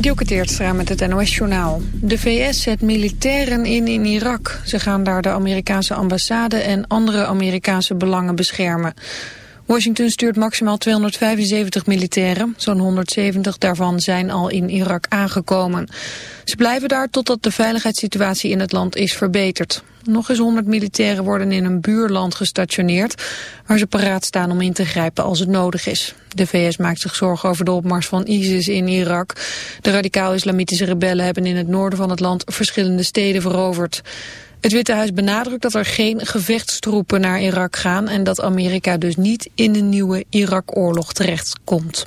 Dielke Teertstra met het NOS-journaal. De VS zet militairen in in Irak. Ze gaan daar de Amerikaanse ambassade en andere Amerikaanse belangen beschermen. Washington stuurt maximaal 275 militairen. Zo'n 170 daarvan zijn al in Irak aangekomen. Ze blijven daar totdat de veiligheidssituatie in het land is verbeterd. Nog eens 100 militairen worden in een buurland gestationeerd... waar ze paraat staan om in te grijpen als het nodig is. De VS maakt zich zorgen over de opmars van ISIS in Irak. De radicaal-islamitische rebellen hebben in het noorden van het land verschillende steden veroverd. Het Witte Huis benadrukt dat er geen gevechtstroepen naar Irak gaan... en dat Amerika dus niet in een nieuwe Irak-oorlog terechtkomt.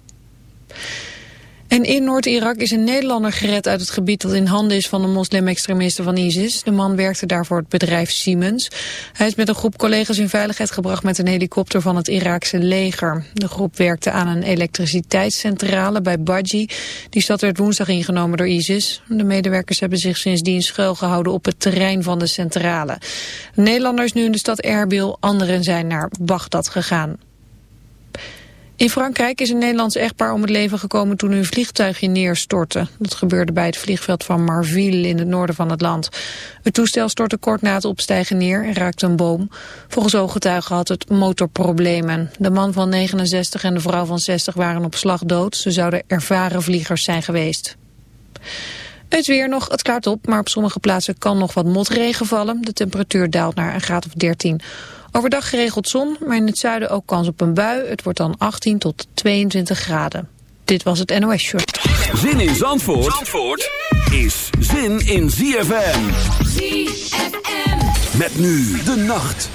En in Noord-Irak is een Nederlander gered uit het gebied dat in handen is van de moslim-extremisten van ISIS. De man werkte daar voor het bedrijf Siemens. Hij is met een groep collega's in veiligheid gebracht met een helikopter van het Iraakse leger. De groep werkte aan een elektriciteitscentrale bij Baji. Die stad werd woensdag ingenomen door ISIS. De medewerkers hebben zich sindsdien schuilgehouden op het terrein van de centrale. De Nederlander is nu in de stad Erbil, anderen zijn naar Bagdad gegaan. In Frankrijk is een Nederlands echtpaar om het leven gekomen toen hun vliegtuigje neerstortte. Dat gebeurde bij het vliegveld van Marville in het noorden van het land. Het toestel stortte kort na het opstijgen neer en raakte een boom. Volgens ooggetuigen had het motorproblemen. De man van 69 en de vrouw van 60 waren op slag dood. Ze zouden ervaren vliegers zijn geweest. Het weer nog, het klaart op, maar op sommige plaatsen kan nog wat motregen vallen. De temperatuur daalt naar een graad of 13. Overdag geregeld zon, maar in het zuiden ook kans op een bui. Het wordt dan 18 tot 22 graden. Dit was het NOS Short. Zin in Zandvoort, Zandvoort is zin in ZFM. ZFM. Met nu de nacht.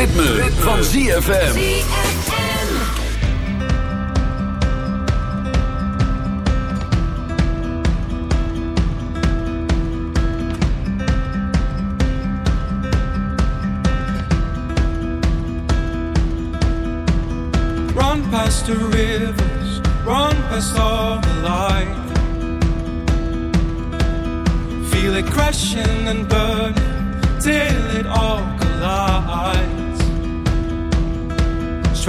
ritme, ritme. van ZFM. Run past the rivers, run past all the light. Feel it crashing and burning till it all collides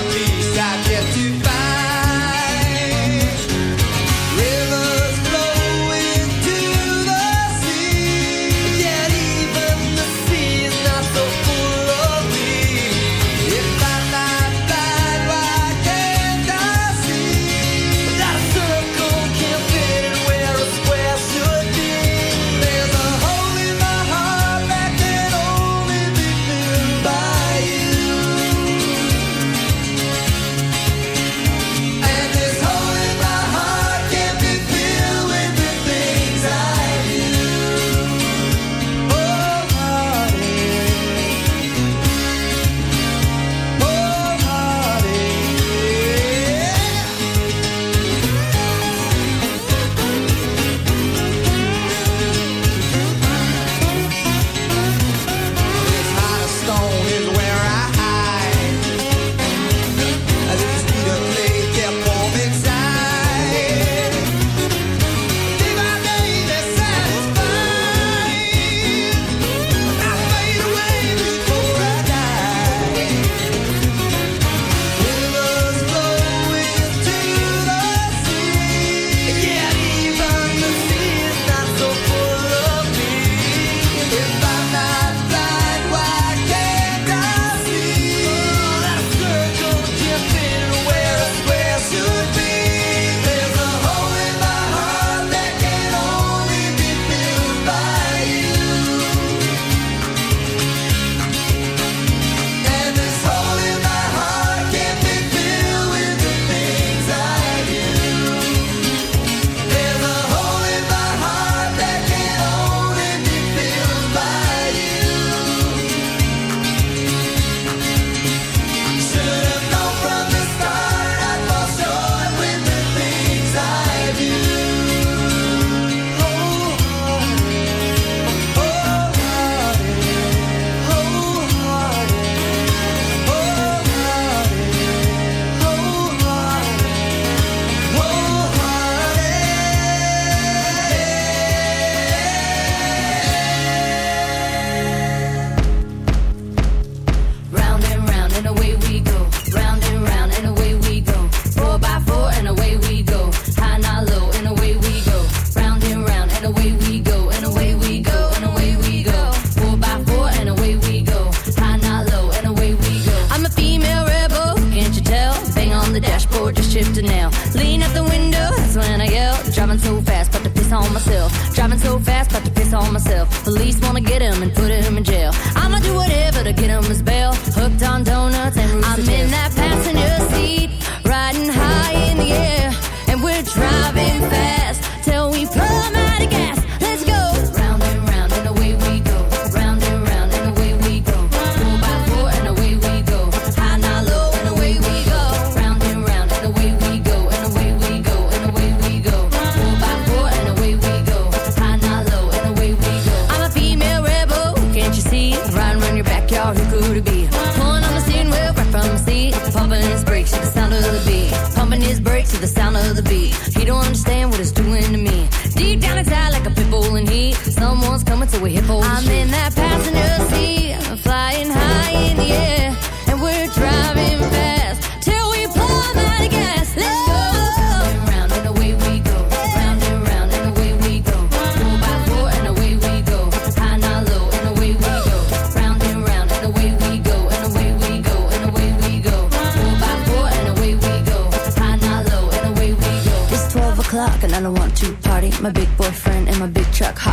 I'll be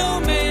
no man.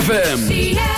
ZFM.